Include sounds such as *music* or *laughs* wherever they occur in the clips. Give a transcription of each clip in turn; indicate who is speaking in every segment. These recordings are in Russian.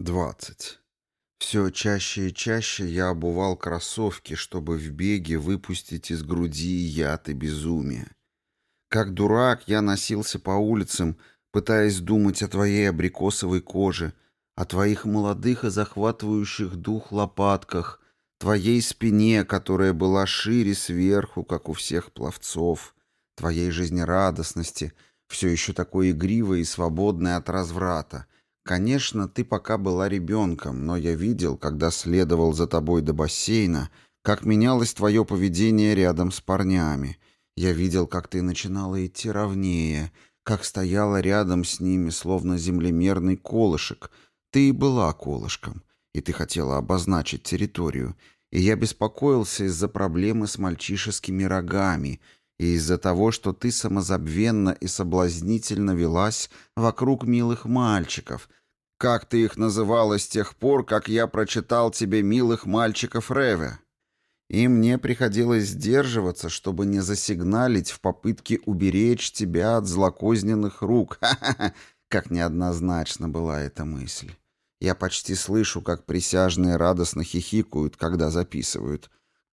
Speaker 1: 20. Все чаще и чаще я обувал кроссовки, чтобы в беге выпустить из груди яд и безумие. Как дурак я носился по улицам, пытаясь думать о твоей абрикосовой коже, о твоих молодых и захватывающих дух лопатках, твоей спине, которая была шире сверху, как у всех пловцов, твоей жизнерадостности, все еще такой игривой и свободной от разврата, Конечно, ты пока была ребенком, но я видел, когда следовал за тобой до бассейна, как менялось твое поведение рядом с парнями. Я видел, как ты начинала идти ровнее, как стояла рядом с ними, словно землемерный колышек. Ты и была колышком, и ты хотела обозначить территорию. И я беспокоился из-за проблемы с мальчишескими рогами и из-за того, что ты самозабвенно и соблазнительно велась вокруг милых мальчиков — как ты их называла с тех пор, как я прочитал тебе милых мальчиков Реве. И мне приходилось сдерживаться, чтобы не засигналить в попытке уберечь тебя от злокозненных рук. *laughs* Как неоднозначна была эта мысль. Я почти слышу, как присяжные радостно хихикают, когда записывают.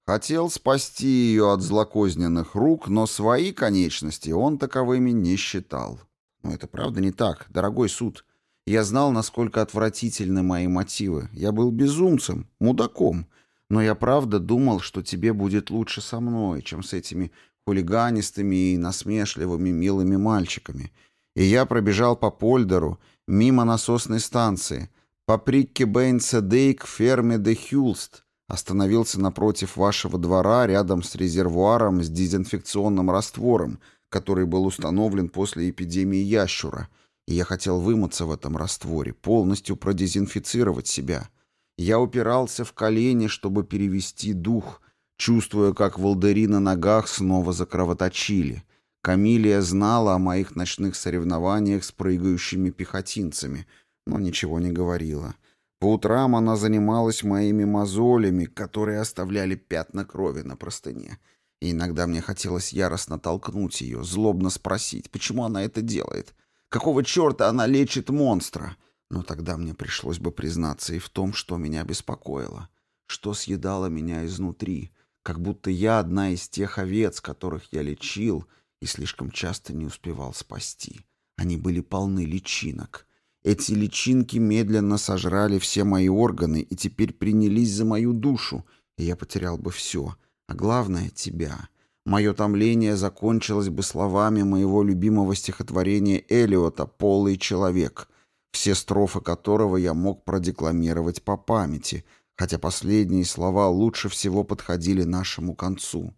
Speaker 1: Хотел спасти ее от злокозненных рук, но свои конечности он таковыми не считал. Но это правда не так, дорогой суд. Я знал, насколько отвратительны мои мотивы. Я был безумцем, мудаком. Но я правда думал, что тебе будет лучше со мной, чем с этими хулиганистыми и насмешливыми милыми мальчиками. И я пробежал по Польдеру, мимо насосной станции, по Прикке Бейнседей к ферме де Хюлст, остановился напротив вашего двора рядом с резервуаром с дезинфекционным раствором, который был установлен после эпидемии ящура — и я хотел вымыться в этом растворе, полностью продезинфицировать себя. Я упирался в колени, чтобы перевести дух, чувствуя, как волдыри на ногах снова закровоточили. Камилия знала о моих ночных соревнованиях с прыгающими пехотинцами, но ничего не говорила. По утрам она занималась моими мозолями, которые оставляли пятна крови на простыне. И иногда мне хотелось яростно толкнуть ее, злобно спросить, почему она это делает — Какого черта она лечит монстра? Но тогда мне пришлось бы признаться и в том, что меня беспокоило. Что съедало меня изнутри, как будто я одна из тех овец, которых я лечил и слишком часто не успевал спасти. Они были полны личинок. Эти личинки медленно сожрали все мои органы и теперь принялись за мою душу, и я потерял бы все, а главное — тебя. Мое томление закончилось бы словами моего любимого стихотворения Элиота «Полый человек», все строфы которого я мог продекламировать по памяти, хотя последние слова лучше всего подходили нашему концу.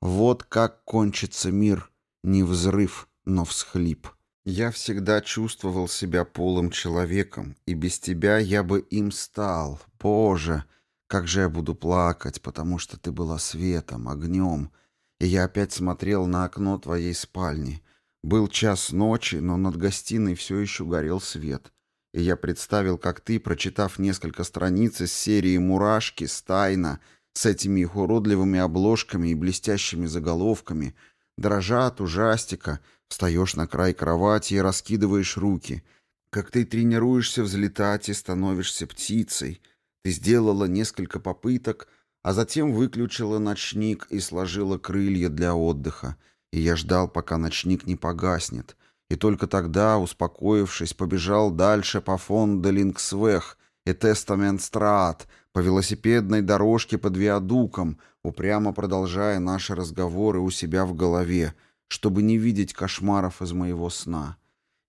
Speaker 1: «Вот как кончится мир, не взрыв, но всхлип». Я всегда чувствовал себя полым человеком, и без тебя я бы им стал. Боже, как же я буду плакать, потому что ты была светом, огнем, и я опять смотрел на окно твоей спальни. Был час ночи, но над гостиной все еще горел свет. И я представил, как ты, прочитав несколько страниц из серии «Мурашки», «Стайна», с этими их уродливыми обложками и блестящими заголовками, дрожа от ужастика, встаешь на край кровати и раскидываешь руки, как ты тренируешься взлетать и становишься птицей. Ты сделала несколько попыток, а затем выключила ночник и сложила крылья для отдыха, и я ждал, пока ночник не погаснет, и только тогда, успокоившись, побежал дальше по фон де и Тестамент-Страат, по велосипедной дорожке под виадуком, упрямо продолжая наши разговоры у себя в голове, чтобы не видеть кошмаров из моего сна.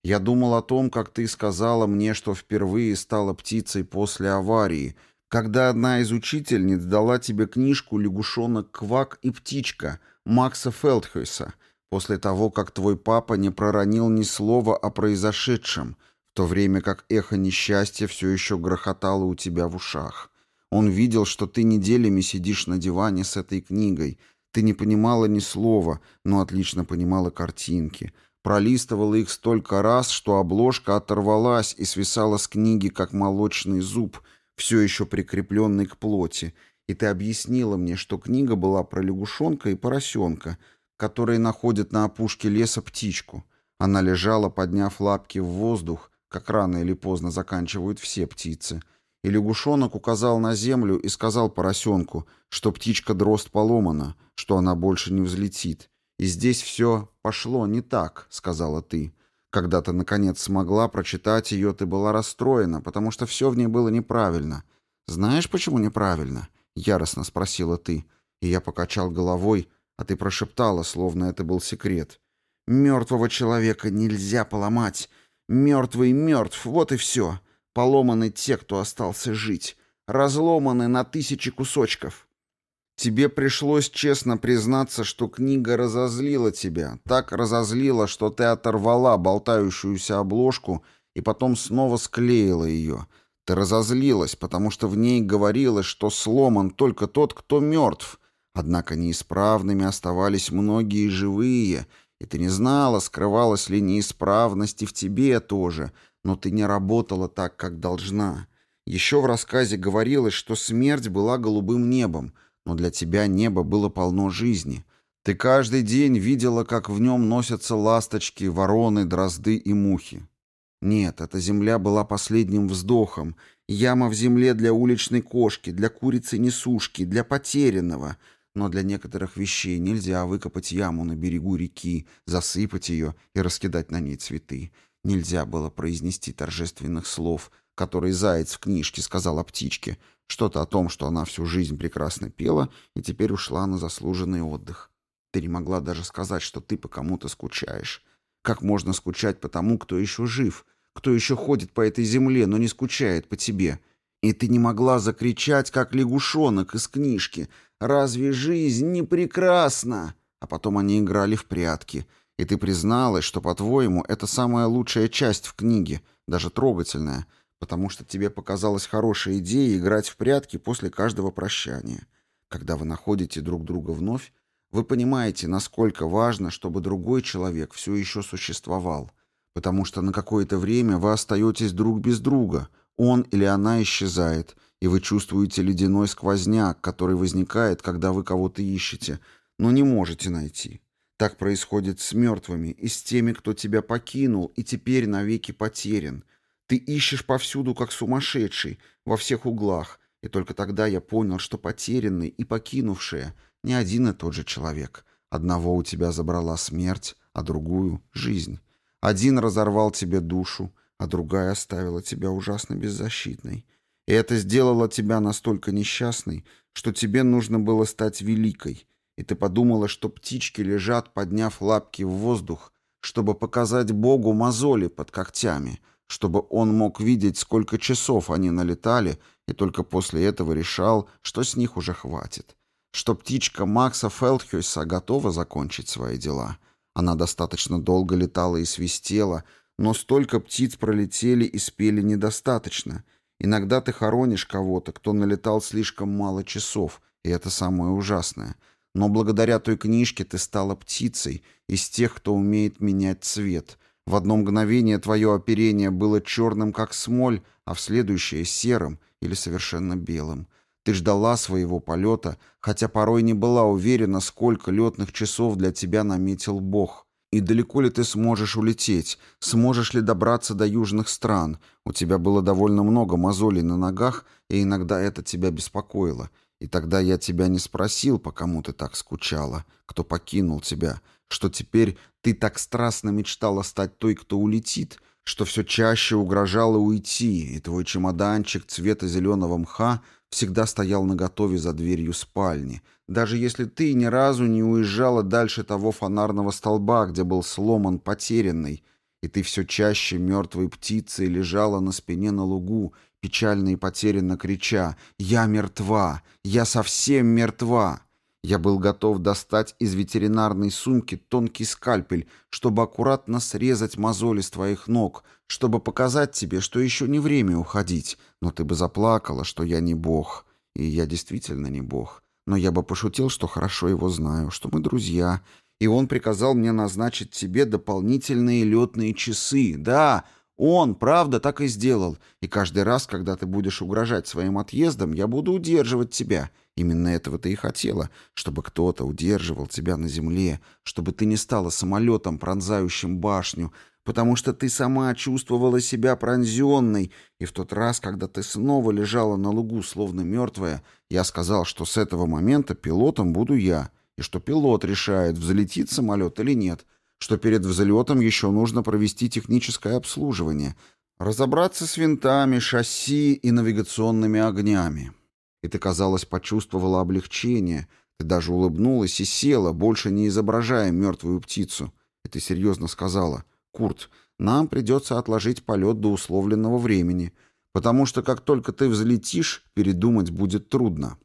Speaker 1: Я думал о том, как ты сказала мне, что впервые стала птицей после аварии — когда одна из учительниц дала тебе книжку «Лягушонок Квак и птичка» Макса Фелдхойса, после того, как твой папа не проронил ни слова о произошедшем, в то время как эхо несчастья все еще грохотало у тебя в ушах. Он видел, что ты неделями сидишь на диване с этой книгой, ты не понимала ни слова, но отлично понимала картинки, пролистывала их столько раз, что обложка оторвалась и свисала с книги, как молочный зуб — все еще прикрепленный к плоти, и ты объяснила мне, что книга была про лягушонка и поросенка, которые находят на опушке леса птичку. Она лежала, подняв лапки в воздух, как рано или поздно заканчивают все птицы. И лягушонок указал на землю и сказал поросенку, что птичка-дрозд поломана, что она больше не взлетит. И здесь все пошло не так, сказала ты. Когда ты, наконец, смогла прочитать ее, ты была расстроена, потому что все в ней было неправильно. «Знаешь, почему неправильно?» — яростно спросила ты. И я покачал головой, а ты прошептала, словно это был секрет. «Мертвого человека нельзя поломать. Мертвый мертв, вот и все. Поломаны те, кто остался жить. Разломаны на тысячи кусочков». Тебе пришлось честно признаться, что книга разозлила тебя, так разозлила, что ты оторвала болтающуюся обложку и потом снова склеила ее. Ты разозлилась, потому что в ней говорилось, что сломан только тот, кто мертв. Однако неисправными оставались многие живые, и ты не знала, скрывалась ли неисправность и в тебе тоже, но ты не работала так, как должна. Еще в рассказе говорилось, что смерть была голубым небом — но для тебя небо было полно жизни. Ты каждый день видела, как в нем носятся ласточки, вороны, дрозды и мухи. Нет, эта земля была последним вздохом, яма в земле для уличной кошки, для курицы-несушки, для потерянного. Но для некоторых вещей нельзя выкопать яму на берегу реки, засыпать ее и раскидать на ней цветы. Нельзя было произнести торжественных слов, которые заяц в книжке сказал о птичке — что-то о том, что она всю жизнь прекрасно пела и теперь ушла на заслуженный отдых. Ты не могла даже сказать, что ты по кому-то скучаешь. Как можно скучать по тому, кто еще жив, кто еще ходит по этой земле, но не скучает по тебе? И ты не могла закричать, как лягушонок из книжки «Разве жизнь не прекрасна?» А потом они играли в прятки, и ты призналась, что, по-твоему, это самая лучшая часть в книге, даже трогательная, потому что тебе показалась хорошая идея играть в прятки после каждого прощания. Когда вы находите друг друга вновь, вы понимаете, насколько важно, чтобы другой человек все еще существовал, потому что на какое-то время вы остаетесь друг без друга, он или она исчезает, и вы чувствуете ледяной сквозняк, который возникает, когда вы кого-то ищете, но не можете найти. Так происходит с мертвыми и с теми, кто тебя покинул и теперь навеки потерян – ты ищешь повсюду, как сумасшедший, во всех углах, и только тогда я понял, что потерянный и покинувшая не один и тот же человек. Одного у тебя забрала смерть, а другую — жизнь. Один разорвал тебе душу, а другая оставила тебя ужасно беззащитной. И это сделало тебя настолько несчастной, что тебе нужно было стать великой, и ты подумала, что птички лежат, подняв лапки в воздух, чтобы показать Богу мозоли под когтями — чтобы он мог видеть, сколько часов они налетали, и только после этого решал, что с них уже хватит. Что птичка Макса Фелдхюйса готова закончить свои дела. Она достаточно долго летала и свистела, но столько птиц пролетели и спели недостаточно. Иногда ты хоронишь кого-то, кто налетал слишком мало часов, и это самое ужасное. Но благодаря той книжке ты стала птицей, из тех, кто умеет менять цвет — в одно мгновение твое оперение было черным, как смоль, а в следующее — серым или совершенно белым. Ты ждала своего полета, хотя порой не была уверена, сколько летных часов для тебя наметил Бог. И далеко ли ты сможешь улететь? Сможешь ли добраться до южных стран? У тебя было довольно много мозолей на ногах, и иногда это тебя беспокоило. И тогда я тебя не спросил, по кому ты так скучала, кто покинул тебя, что теперь ты так страстно мечтала стать той, кто улетит, что все чаще угрожала уйти, и твой чемоданчик цвета зеленого мха всегда стоял наготове за дверью спальни, даже если ты ни разу не уезжала дальше того фонарного столба, где был сломан потерянный, и ты все чаще мертвой птицей лежала на спине на лугу, печально и потерянно крича «Я мертва! Я совсем мертва!» Я был готов достать из ветеринарной сумки тонкий скальпель, чтобы аккуратно срезать мозоли с твоих ног, чтобы показать тебе, что еще не время уходить, но ты бы заплакала, что я не бог. И я действительно не бог. Но я бы пошутил, что хорошо его знаю, что мы друзья. И он приказал мне назначить тебе дополнительные летные часы. Да, он, правда, так и сделал. И каждый раз, когда ты будешь угрожать своим отъездом, я буду удерживать тебя. Именно этого ты и хотела, чтобы кто-то удерживал тебя на земле, чтобы ты не стала самолетом, пронзающим башню, потому что ты сама чувствовала себя пронзенной, и в тот раз, когда ты снова лежала на лугу, словно мертвая, я сказал, что с этого момента пилотом буду я, и что пилот решает, взлетит самолет или нет, что перед взлетом еще нужно провести техническое обслуживание, разобраться с винтами, шасси и навигационными огнями. И ты, казалось, почувствовала облегчение, ты даже улыбнулась и села, больше не изображая мертвую птицу. И ты серьезно сказала, «Курт, нам придется отложить полет до условленного времени, потому что как только ты взлетишь, передумать будет трудно».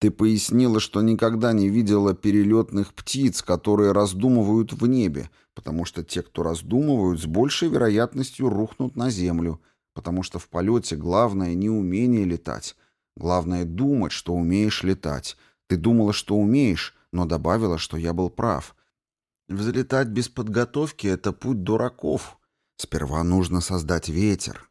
Speaker 1: Ты пояснила, что никогда не видела перелетных птиц, которые раздумывают в небе, потому что те, кто раздумывают, с большей вероятностью рухнут на землю, потому что в полете главное не умение летать, главное думать, что умеешь летать. Ты думала, что умеешь, но добавила, что я был прав. Взлетать без подготовки — это путь дураков. Сперва нужно создать ветер.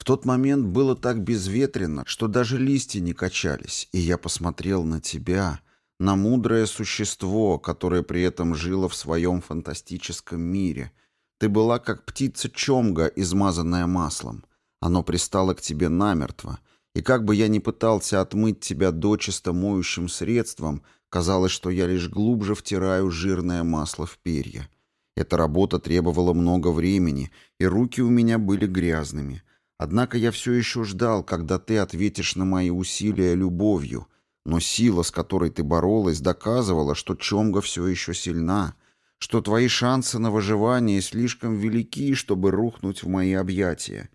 Speaker 1: В тот момент было так безветренно, что даже листья не качались, и я посмотрел на тебя, на мудрое существо, которое при этом жило в своем фантастическом мире. Ты была как птица чомга, измазанная маслом. Оно пристало к тебе намертво, и как бы я ни пытался отмыть тебя дочисто моющим средством, казалось, что я лишь глубже втираю жирное масло в перья. Эта работа требовала много времени, и руки у меня были грязными. Однако я все еще ждал, когда ты ответишь на мои усилия любовью, но сила, с которой ты боролась, доказывала, что Чомга все еще сильна, что твои шансы на выживание слишком велики, чтобы рухнуть в мои объятия.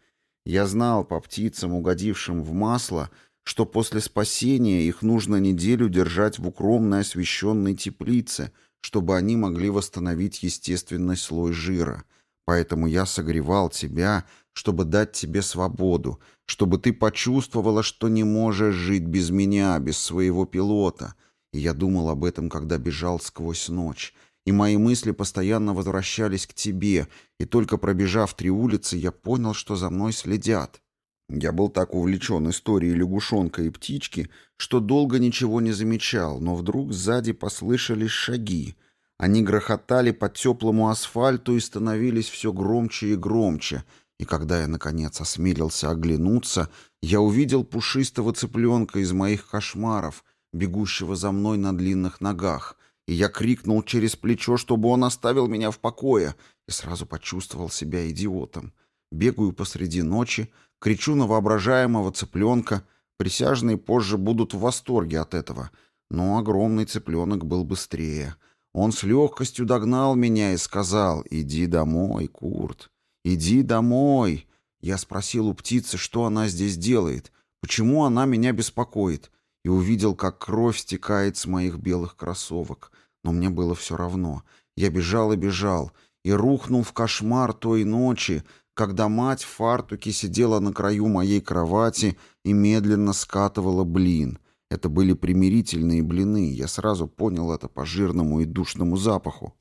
Speaker 1: Я знал по птицам, угодившим в масло, что после спасения их нужно неделю держать в укромной освещенной теплице, чтобы они могли восстановить естественный слой жира. Поэтому я согревал тебя, чтобы дать тебе свободу, чтобы ты почувствовала, что не можешь жить без меня, без своего пилота. И я думал об этом, когда бежал сквозь ночь. И мои мысли постоянно возвращались к тебе, и только пробежав три улицы, я понял, что за мной следят. Я был так увлечен историей лягушонка и птички, что долго ничего не замечал, но вдруг сзади послышались шаги. Они грохотали по теплому асфальту и становились все громче и громче — и когда я, наконец, осмелился оглянуться, я увидел пушистого цыпленка из моих кошмаров, бегущего за мной на длинных ногах, и я крикнул через плечо, чтобы он оставил меня в покое, и сразу почувствовал себя идиотом. Бегаю посреди ночи, кричу на воображаемого цыпленка, присяжные позже будут в восторге от этого, но огромный цыпленок был быстрее. Он с легкостью догнал меня и сказал «Иди домой, Курт». «Иди домой!» Я спросил у птицы, что она здесь делает, почему она меня беспокоит, и увидел, как кровь стекает с моих белых кроссовок. Но мне было все равно. Я бежал и бежал, и рухнул в кошмар той ночи, когда мать в фартуке сидела на краю моей кровати и медленно скатывала блин. Это были примирительные блины, я сразу понял это по жирному и душному запаху.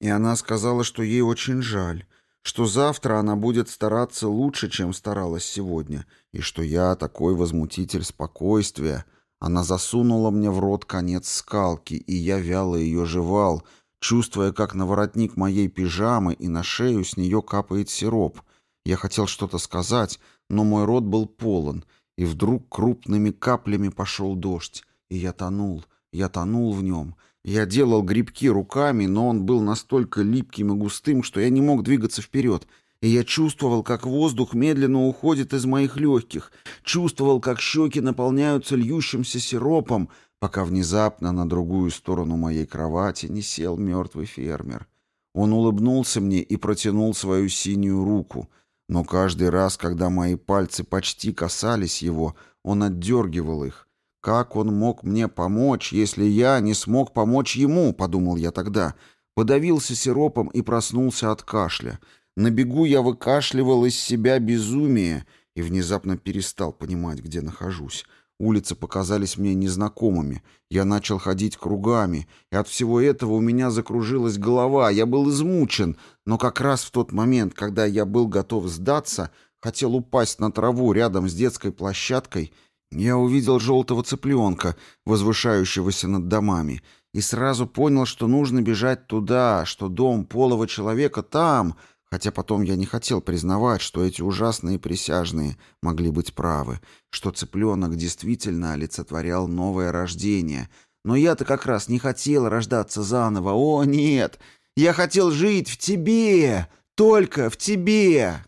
Speaker 1: И она сказала, что ей очень жаль, что завтра она будет стараться лучше, чем старалась сегодня, и что я такой возмутитель спокойствия. Она засунула мне в рот конец скалки, и я вяло ее жевал, чувствуя, как на воротник моей пижамы и на шею с нее капает сироп. Я хотел что-то сказать, но мой рот был полон, и вдруг крупными каплями пошел дождь, и я тонул, я тонул в нем — я делал грибки руками, но он был настолько липким и густым, что я не мог двигаться вперед. И я чувствовал, как воздух медленно уходит из моих легких, чувствовал, как щеки наполняются льющимся сиропом, пока внезапно на другую сторону моей кровати не сел мертвый фермер. Он улыбнулся мне и протянул свою синюю руку, но каждый раз, когда мои пальцы почти касались его, он отдергивал их, «Как он мог мне помочь, если я не смог помочь ему?» — подумал я тогда. Подавился сиропом и проснулся от кашля. На бегу я выкашливал из себя безумие и внезапно перестал понимать, где нахожусь. Улицы показались мне незнакомыми. Я начал ходить кругами, и от всего этого у меня закружилась голова. Я был измучен, но как раз в тот момент, когда я был готов сдаться, хотел упасть на траву рядом с детской площадкой — я увидел желтого цыпленка, возвышающегося над домами, и сразу понял, что нужно бежать туда, что дом полого человека там, Хотя потом я не хотел признавать, что эти ужасные присяжные могли быть правы, что цыпленок действительно олицетворял новое рождение. Но я-то как раз не хотел рождаться заново. О, нет! Я хотел жить в тебе! Только в тебе!